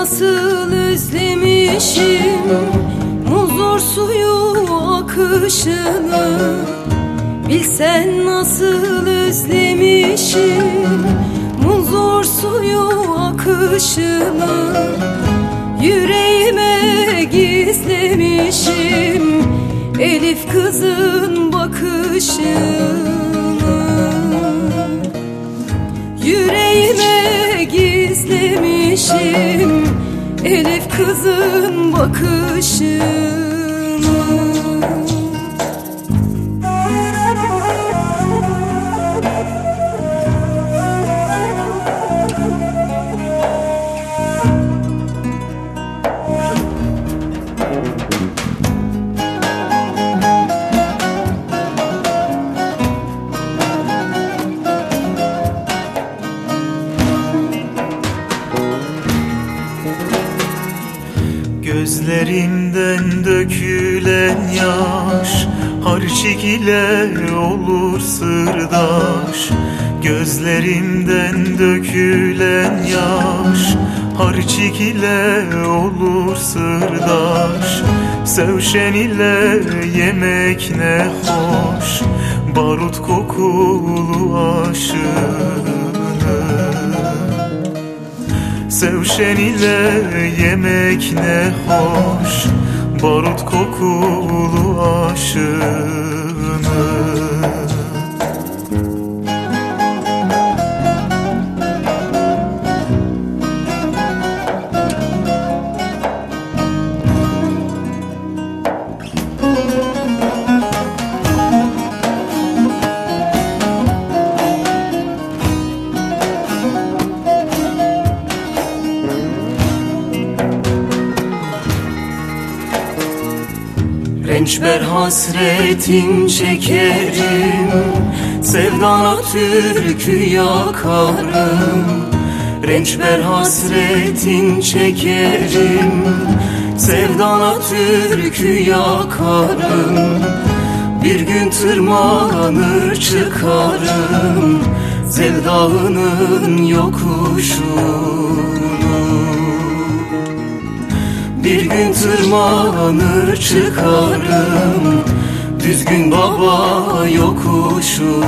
nasıl özlemişim Muzur suyu akışını. Bilsen nasıl özlemişim Muzur suyu akışını. Yüreğime gizlemişim Elif kızın bakışını Elif kızın bakışını Gözlerimden dökülen yaş Harçik ile olur sırdaş. Gözlerimden dökülen yaş Harçik ile olur sırdaş. Sevşen ile yemek ne hoş Barut kokulu aşık Sevşen ile yemek ne hoş. Barut kokulu aşını Rençber hasretin çekerim Sevdana türkü yakarım. Rençber hasretin çekerim Sevdana türkü yakarım. Bir gün tırmanır çıkarım Sevdağının yokuşunu gün tırmanır çıkarım. Düzgün baba yokuşu